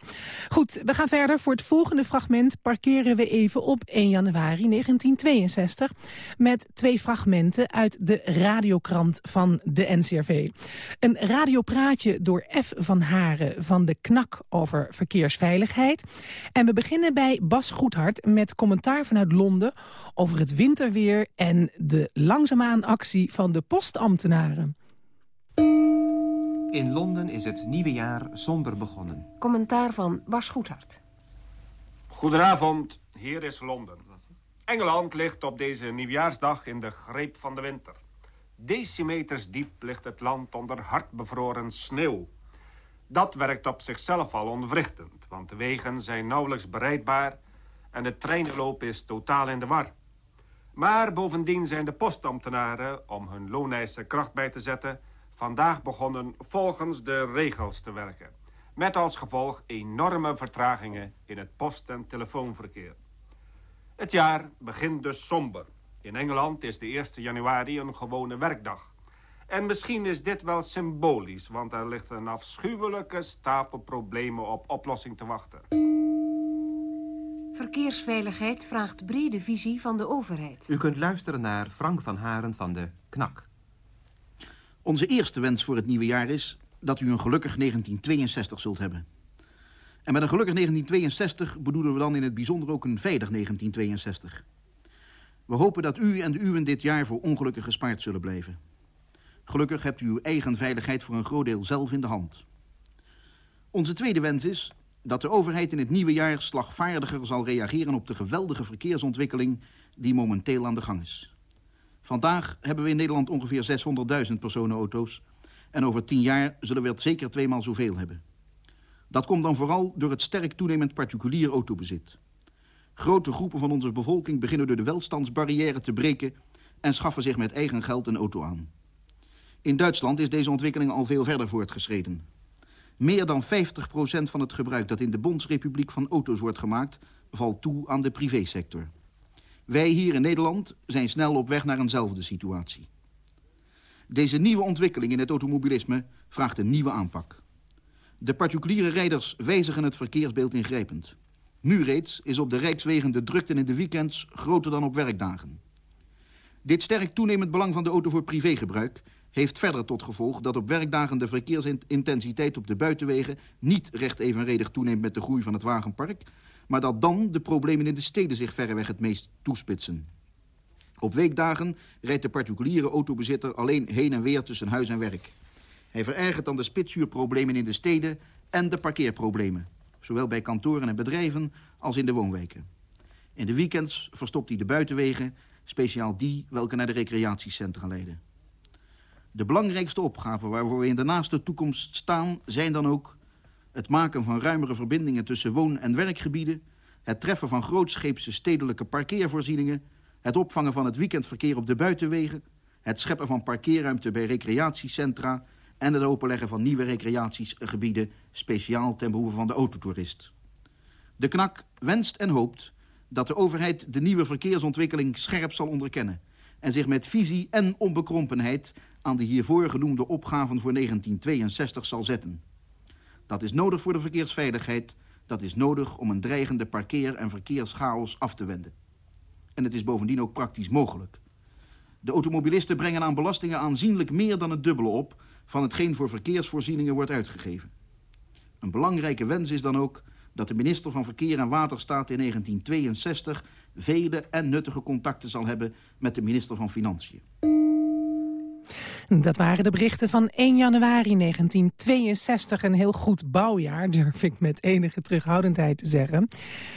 Goed, we gaan verder. Voor het volgende fragment parkeren we even op 1 januari 1962... met twee fragmenten uit de radiokrant van de NCRV. Een radiopraatje door F. van Haren van de KNAK over verkeersveiligheid. En we beginnen bij Bas Goedhart met commentaar vanuit Londen... over het winterweer en de langzaamaan actie van de postambtenaren. In Londen is het nieuwe jaar somber begonnen. Commentaar van Bas Goedhart. Goedenavond, hier is Londen. Engeland ligt op deze nieuwjaarsdag in de greep van de winter. Decimeters diep ligt het land onder hardbevroren sneeuw. Dat werkt op zichzelf al ontwrichtend, want de wegen zijn nauwelijks bereidbaar en de treinloop is totaal in de war. Maar bovendien zijn de postambtenaren, om hun looneisen kracht bij te zetten, vandaag begonnen volgens de regels te werken. Met als gevolg enorme vertragingen in het post- en telefoonverkeer. Het jaar begint dus somber. In Engeland is de 1 januari een gewone werkdag. En misschien is dit wel symbolisch, want er ligt een afschuwelijke stapel problemen op oplossing te wachten. Verkeersveiligheid vraagt brede visie van de overheid. U kunt luisteren naar Frank van Haren van de KNAK. Onze eerste wens voor het nieuwe jaar is dat u een gelukkig 1962 zult hebben. En met een gelukkig 1962 bedoelen we dan in het bijzonder ook een veilig 1962. We hopen dat u en de uwen dit jaar voor ongelukken gespaard zullen blijven. Gelukkig hebt u uw eigen veiligheid voor een groot deel zelf in de hand. Onze tweede wens is dat de overheid in het nieuwe jaar slagvaardiger zal reageren op de geweldige verkeersontwikkeling die momenteel aan de gang is. Vandaag hebben we in Nederland ongeveer 600.000 personenauto's en over tien jaar zullen we het zeker tweemaal zoveel hebben. Dat komt dan vooral door het sterk toenemend particulier autobezit. Grote groepen van onze bevolking beginnen door de welstandsbarrière te breken en schaffen zich met eigen geld een auto aan. In Duitsland is deze ontwikkeling al veel verder voortgeschreden. Meer dan 50% van het gebruik dat in de Bondsrepubliek van auto's wordt gemaakt... valt toe aan de privésector. Wij hier in Nederland zijn snel op weg naar eenzelfde situatie. Deze nieuwe ontwikkeling in het automobilisme vraagt een nieuwe aanpak. De particuliere rijders wijzigen het verkeersbeeld ingrijpend. Nu reeds is op de rijkswegen de drukte in de weekends groter dan op werkdagen. Dit sterk toenemend belang van de auto voor privégebruik heeft verder tot gevolg dat op werkdagen de verkeersintensiteit op de buitenwegen niet recht evenredig toeneemt met de groei van het wagenpark, maar dat dan de problemen in de steden zich verreweg het meest toespitsen. Op weekdagen rijdt de particuliere autobezitter alleen heen en weer tussen huis en werk. Hij verergert dan de spitsuurproblemen in de steden en de parkeerproblemen, zowel bij kantoren en bedrijven als in de woonwijken. In de weekends verstopt hij de buitenwegen, speciaal die welke naar de recreatiecentra leiden. De belangrijkste opgaven waarvoor we in de naaste toekomst staan... zijn dan ook het maken van ruimere verbindingen tussen woon- en werkgebieden... het treffen van grootscheepse stedelijke parkeervoorzieningen... het opvangen van het weekendverkeer op de buitenwegen... het scheppen van parkeerruimte bij recreatiecentra... en het openleggen van nieuwe recreatiegebieden... speciaal ten behoeve van de autotoerist. De KNAK wenst en hoopt dat de overheid de nieuwe verkeersontwikkeling scherp zal onderkennen... en zich met visie en onbekrompenheid aan de hiervoor genoemde opgaven voor 1962 zal zetten. Dat is nodig voor de verkeersveiligheid, dat is nodig om een dreigende parkeer- en verkeerschaos af te wenden. En het is bovendien ook praktisch mogelijk. De automobilisten brengen aan belastingen aanzienlijk meer dan het dubbele op van hetgeen voor verkeersvoorzieningen wordt uitgegeven. Een belangrijke wens is dan ook dat de minister van Verkeer en Waterstaat in 1962 vele en nuttige contacten zal hebben met de minister van Financiën. Dat waren de berichten van 1 januari 1962. Een heel goed bouwjaar, durf ik met enige terughoudendheid te zeggen.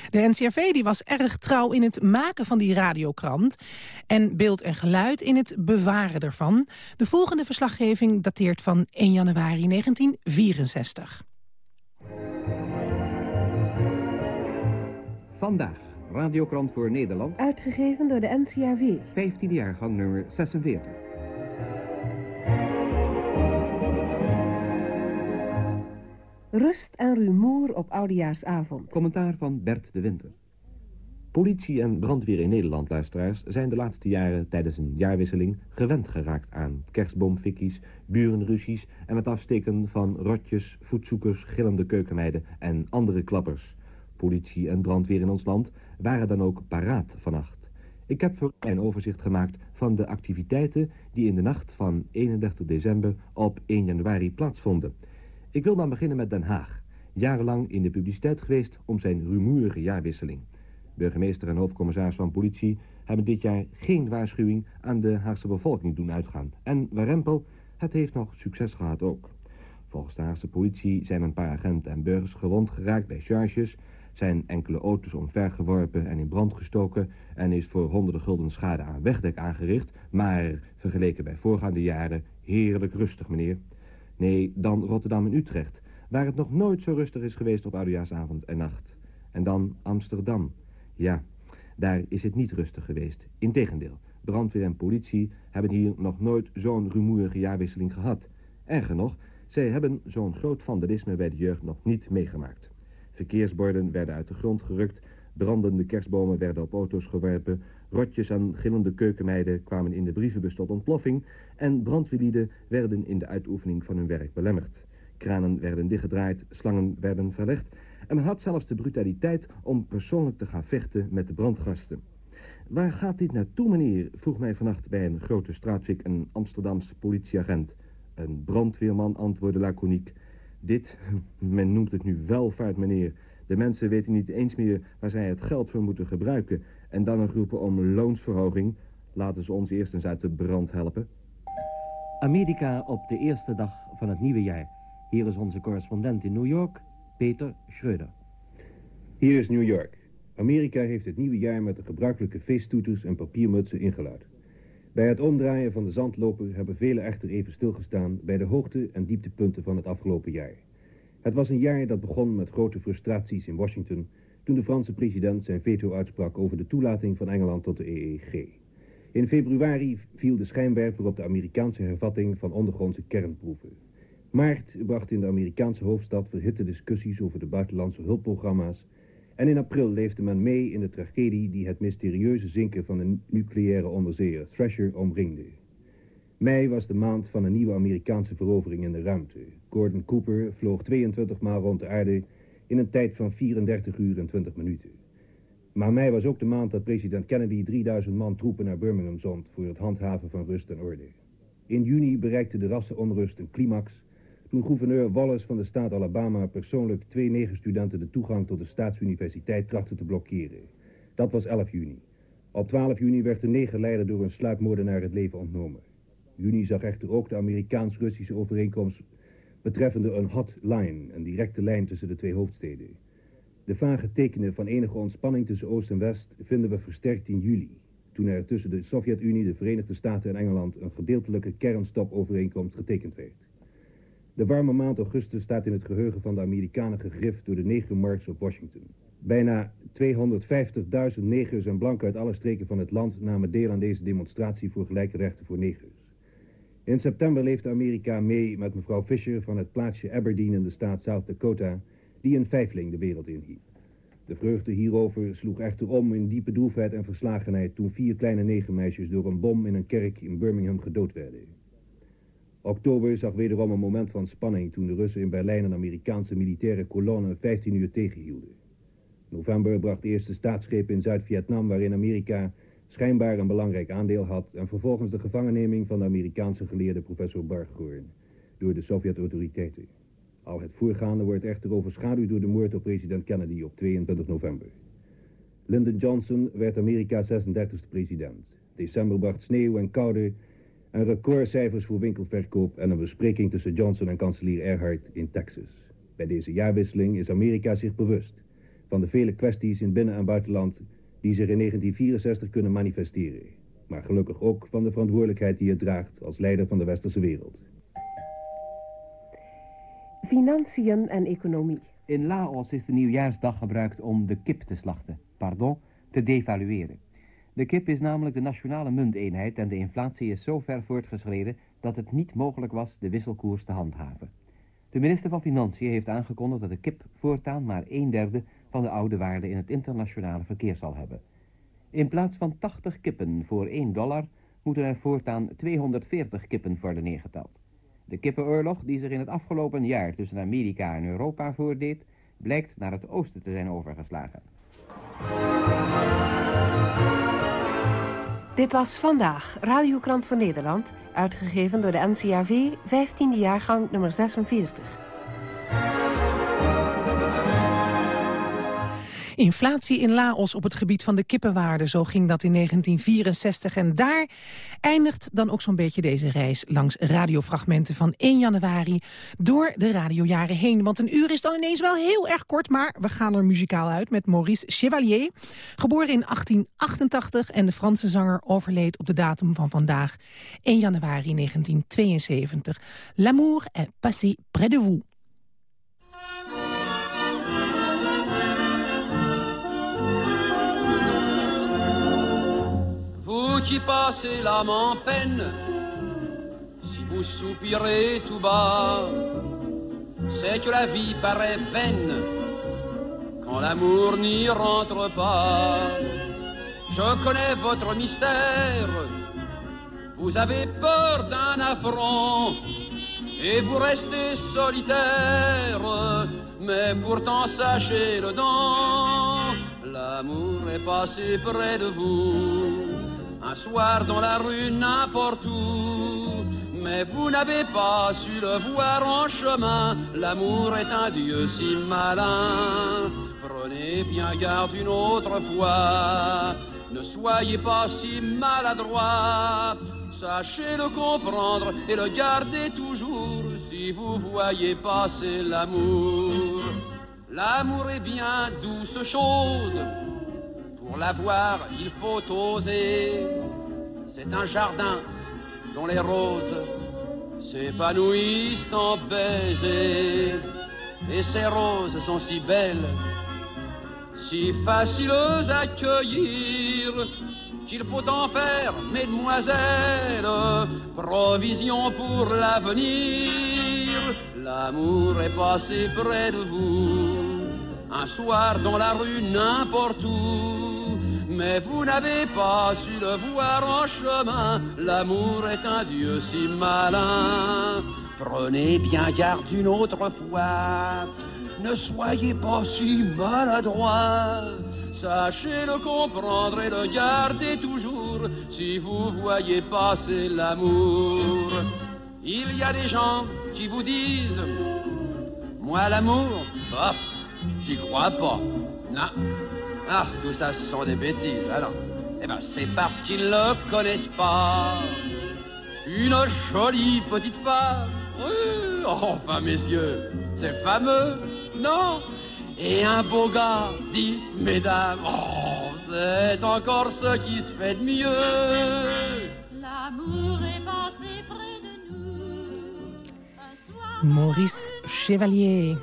De NCRV die was erg trouw in het maken van die radiokrant. En beeld en geluid in het bewaren ervan. De volgende verslaggeving dateert van 1 januari 1964. Vandaag, Radiokrant voor Nederland, Uitgegeven door de NCRV. 15e jaargang nummer 46. Rust en rumoer op Oudejaarsavond. Commentaar van Bert de Winter. Politie en brandweer in Nederland, luisteraars, zijn de laatste jaren tijdens een jaarwisseling gewend geraakt aan kerstboomfikkies, burenruzies en het afsteken van rotjes, voetzoekers, gillende keukenmeiden en andere klappers. Politie en brandweer in ons land waren dan ook paraat vannacht. Ik heb voor een overzicht gemaakt van de activiteiten die in de nacht van 31 december op 1 januari plaatsvonden. Ik wil dan beginnen met Den Haag. Jarenlang in de publiciteit geweest om zijn rumoerige jaarwisseling. Burgemeester en hoofdcommissaris van politie hebben dit jaar geen waarschuwing aan de Haagse bevolking doen uitgaan. En Warempel, het heeft nog succes gehad ook. Volgens de Haagse politie zijn een paar agenten en burgers gewond geraakt bij charges, zijn enkele auto's omvergeworpen en in brand gestoken en is voor honderden gulden schade aan wegdek aangericht, maar vergeleken bij voorgaande jaren heerlijk rustig, meneer. Nee, dan Rotterdam en Utrecht, waar het nog nooit zo rustig is geweest op oudejaarsavond en nacht. En dan Amsterdam. Ja, daar is het niet rustig geweest. Integendeel, brandweer en politie hebben hier nog nooit zo'n rumoerige jaarwisseling gehad. Erger nog, zij hebben zo'n groot vandalisme bij de jeugd nog niet meegemaakt. Verkeersborden werden uit de grond gerukt, brandende kerstbomen werden op auto's gewerpen, rotjes en gillende keukenmeiden kwamen in de brievenbus tot ontploffing en brandweerlieden werden in de uitoefening van hun werk belemmerd. Kranen werden dichtgedraaid, slangen werden verlegd en men had zelfs de brutaliteit om persoonlijk te gaan vechten met de brandgasten. Waar gaat dit naartoe, meneer? vroeg mij vannacht bij een grote straatfik een Amsterdamse politieagent. Een brandweerman antwoordde laconiek. Dit, men noemt het nu welvaart, meneer. De mensen weten niet eens meer waar zij het geld voor moeten gebruiken. En dan een roepen om loonsverhoging. Laten ze ons eerst eens uit de brand helpen. Amerika op de eerste dag van het nieuwe jaar. Hier is onze correspondent in New York, Peter Schreuder. Hier is New York. Amerika heeft het nieuwe jaar met de gebruikelijke feesttoeters en papiermutsen ingeluid. Bij het omdraaien van de zandloper hebben velen echter even stilgestaan bij de hoogte- en dieptepunten van het afgelopen jaar. Het was een jaar dat begon met grote frustraties in Washington toen de Franse president zijn veto uitsprak over de toelating van Engeland tot de EEG. In februari viel de schijnwerper op de Amerikaanse hervatting van ondergrondse kernproeven. Maart bracht in de Amerikaanse hoofdstad verhitte discussies over de buitenlandse hulpprogramma's en in april leefde men mee in de tragedie die het mysterieuze zinken van de nucleaire onderzeeër Thrasher omringde. Mei was de maand van een nieuwe Amerikaanse verovering in de ruimte. Gordon Cooper vloog 22 maal rond de aarde in een tijd van 34 uur en 20 minuten. Maar mei was ook de maand dat president Kennedy 3000 man troepen naar Birmingham zond voor het handhaven van rust en orde. In juni bereikte de rassenonrust een climax toen gouverneur Wallace van de staat Alabama persoonlijk twee negerstudenten de toegang tot de staatsuniversiteit trachtte te blokkeren. Dat was 11 juni. Op 12 juni werd de negerleider door een sluipmoordenaar het leven ontnomen. Juni zag echter ook de Amerikaans-Russische overeenkomst betreffende een hotline, een directe lijn tussen de twee hoofdsteden. De vage tekenen van enige ontspanning tussen Oost en West vinden we versterkt in juli, toen er tussen de Sovjet-Unie, de Verenigde Staten en Engeland een gedeeltelijke kernstopovereenkomst getekend werd. De warme maand augustus staat in het geheugen van de Amerikanen gegrift door de negermars op Washington. Bijna 250.000 negers en blanken uit alle streken van het land namen deel aan deze demonstratie voor gelijke rechten voor negers. In september leefde Amerika mee met mevrouw Fisher van het plaatsje Aberdeen in de staat South Dakota, die een vijfling de wereld inhief. De vreugde hierover sloeg echter om in diepe droefheid en verslagenheid toen vier kleine negermeisjes door een bom in een kerk in Birmingham gedood werden. Oktober zag wederom een moment van spanning toen de Russen in Berlijn een Amerikaanse militaire kolonne 15 uur tegenhielden. November bracht de eerste staatsgreep in Zuid-Vietnam waarin Amerika schijnbaar een belangrijk aandeel had en vervolgens de gevangenneming van de Amerikaanse geleerde professor Barghorn door de Sovjet-autoriteiten. Al het voorgaande wordt echter overschaduwd door de moord op president Kennedy op 22 november. Lyndon Johnson werd Amerika's 36e president. December bracht sneeuw en koude en recordcijfers voor winkelverkoop en een bespreking tussen Johnson en kanselier Earhart in Texas. Bij deze jaarwisseling is Amerika zich bewust van de vele kwesties in binnen- en buitenland die zich in 1964 kunnen manifesteren. Maar gelukkig ook van de verantwoordelijkheid die het draagt als leider van de westerse wereld. Financiën en economie. In Laos is de nieuwjaarsdag gebruikt om de kip te slachten, pardon, te devalueren. De kip is namelijk de nationale munteenheid en de inflatie is zo ver voortgeschreden dat het niet mogelijk was de wisselkoers te handhaven. De minister van Financiën heeft aangekondigd dat de kip voortaan maar een derde van de oude waarde in het internationale verkeer zal hebben. In plaats van 80 kippen voor 1 dollar moeten er voortaan 240 kippen worden neergeteld. De kippenoorlog die zich in het afgelopen jaar tussen Amerika en Europa voordeed, blijkt naar het oosten te zijn overgeslagen. Dit was Vandaag, Radiokrant van Nederland, uitgegeven door de NCRV, 15e jaargang nummer 46. Inflatie in Laos op het gebied van de kippenwaarde. Zo ging dat in 1964. En daar eindigt dan ook zo'n beetje deze reis langs radiofragmenten van 1 januari door de radiojaren heen. Want een uur is dan ineens wel heel erg kort, maar we gaan er muzikaal uit met Maurice Chevalier. Geboren in 1888 en de Franse zanger overleed op de datum van vandaag, 1 januari 1972. L'amour est passé près de vous. Qui l'âme en peine, si vous soupirez tout bas, c'est que la vie paraît vaine. Quand l'amour n'y rentre pas. Je connais votre mystère, vous avez peur d'un affront et vous restez solitaire, mais pourtant sachez le don, l'amour est passé près de vous, un soir dans la rue n'importe où, mais vous n'avez pas su le voir en chemin, l'amour est un dieu si malin, prenez bien garde une autre fois, ne soyez pas si maladroit, Sachez le comprendre et le garder toujours. Si vous voyez passer l'amour. L'amour est bien douce chose. Pour l'avoir, il faut oser. C'est un jardin dont les roses s'épanouissent en baisers. Et ces roses sont si belles, si faciles à cueillir qu'il faut en faire, mesdemoiselles, provision pour l'avenir. L'amour est passé près de vous, un soir dans la rue n'importe où, mais vous n'avez pas su le voir en chemin. L'amour est un dieu si malin. Prenez bien garde une autre fois, ne soyez pas si maladroit. Sachez le comprendre et le garder toujours si vous voyez passer l'amour. Il y a des gens qui vous disent Moi, l'amour, hop, j'y crois pas. Non. Ah, tout ça, ce sont des bêtises. Alors, eh ben, c'est parce qu'ils ne le connaissent pas. Une jolie petite femme. Oui, enfin, messieurs, c'est fameux, non? Et un beau gars dit, mesdames, oh, c'est encore ce qui se fait de mieux. L'amour est passé près de nous. Maurice Chevalier.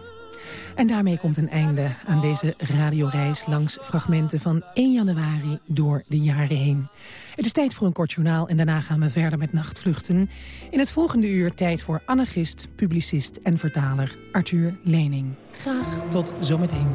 En daarmee komt een einde aan deze radioreis langs fragmenten van 1 januari door de jaren heen. Het is tijd voor een kort journaal en daarna gaan we verder met nachtvluchten. In het volgende uur tijd voor anarchist, publicist en vertaler Arthur Lening. Graag tot zometeen.